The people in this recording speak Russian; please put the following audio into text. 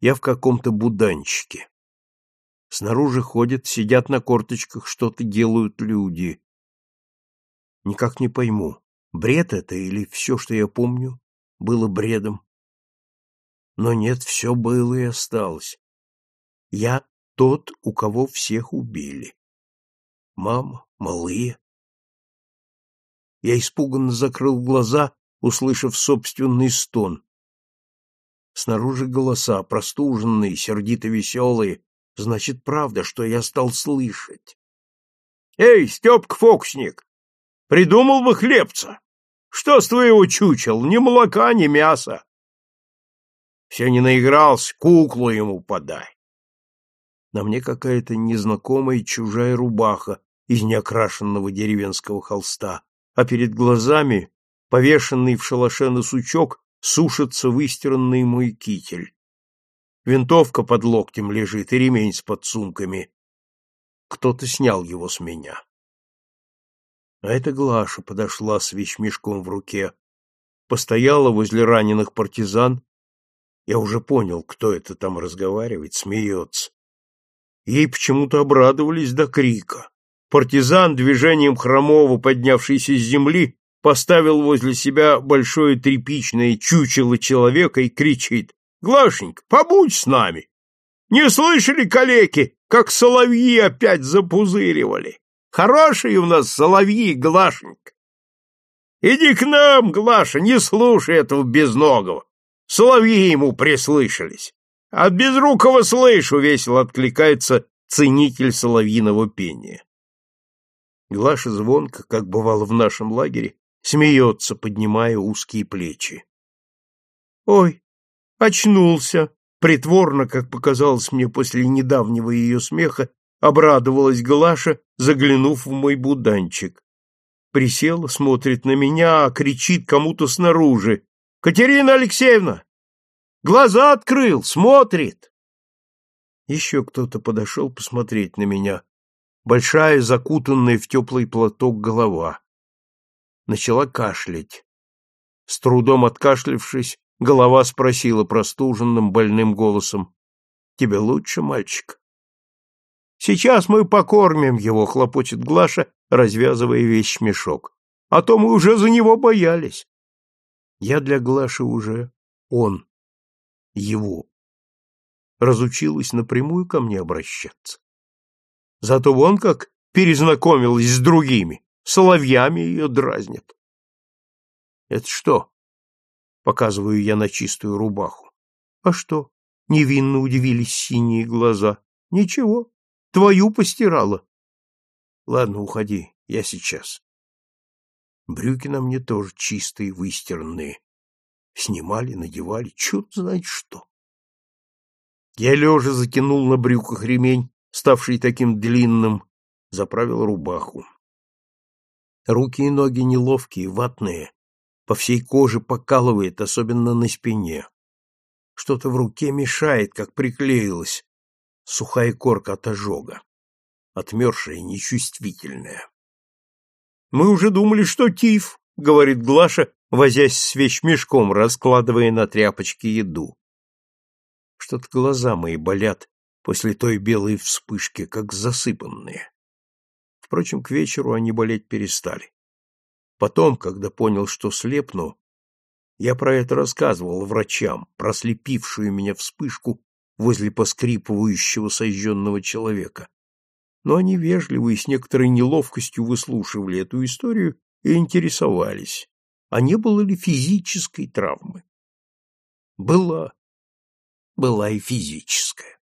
Я в каком-то буданчике. Снаружи ходят, сидят на корточках, что-то делают люди. Никак не пойму, бред это или все, что я помню, было бредом. Но нет, все было и осталось. Я тот, у кого всех убили. Мама, малые. Я испуганно закрыл глаза, услышав собственный стон. Снаружи голоса, простуженные, сердито-веселые. Значит, правда, что я стал слышать. «Эй, Степка-фокусник, придумал бы хлебца! Что с твоего чучел? Ни молока, ни мяса!» Все не наигрался, куклу ему подай. На мне какая-то незнакомая чужая рубаха из неокрашенного деревенского холста, а перед глазами, повешенный в шалаше на сучок, сушится выстиранный мой китель. Винтовка под локтем лежит и ремень с подсумками. Кто-то снял его с меня. А эта Глаша подошла с вещмешком в руке, постояла возле раненых партизан. Я уже понял, кто это там разговаривает, смеется. Ей почему-то обрадовались до крика. Партизан, движением хромого, поднявшийся с земли, поставил возле себя большое тряпичное чучело человека и кричит «Глашенька, побудь с нами! Не слышали, калеки, как соловьи опять запузыривали? Хорошие у нас соловьи, Глашенька! Иди к нам, Глаша, не слушай этого безногого! Соловьи ему прислышались! От безрукого слышу!» — весело откликается ценитель соловьиного пения. Глаша звонко, как бывало в нашем лагере, смеется, поднимая узкие плечи. «Ой, очнулся!» Притворно, как показалось мне после недавнего ее смеха, обрадовалась Глаша, заглянув в мой буданчик. Присела, смотрит на меня, кричит кому-то снаружи. «Катерина Алексеевна, Глаза открыл, смотрит. Еще кто-то подошел посмотреть на меня. Большая, закутанная в теплый платок голова. Начала кашлять. С трудом откашлившись, голова спросила простуженным больным голосом. — Тебе лучше, мальчик? — Сейчас мы покормим его, — хлопочет Глаша, развязывая весь мешок. — А то мы уже за него боялись. Я для Глаши уже он его. Разучилась напрямую ко мне обращаться. Зато вон как перезнакомилась с другими, соловьями ее дразнят. Это что? Показываю я на чистую рубаху. А что? Невинно удивились синие глаза. Ничего, твою постирала. Ладно, уходи, я сейчас. Брюки на мне тоже чистые, выстиранные. Снимали, надевали, черт знает что. Я лежа затянул на брюках ремень, ставший таким длинным, заправил рубаху. Руки и ноги неловкие, ватные, по всей коже покалывает, особенно на спине. Что-то в руке мешает, как приклеилось. Сухая корка от ожога, отмершая, нечувствительная. Мы уже думали, что тиф, — говорит Глаша, возясь с вещмешком, раскладывая на тряпочке еду. Что-то глаза мои болят после той белой вспышки, как засыпанные. Впрочем, к вечеру они болеть перестали. Потом, когда понял, что слепну, я про это рассказывал врачам, про слепившую меня вспышку возле поскрипывающего сожженного человека. Но они вежливо и с некоторой неловкостью выслушивали эту историю и интересовались, а не было ли физической травмы. Была. Была и физическая.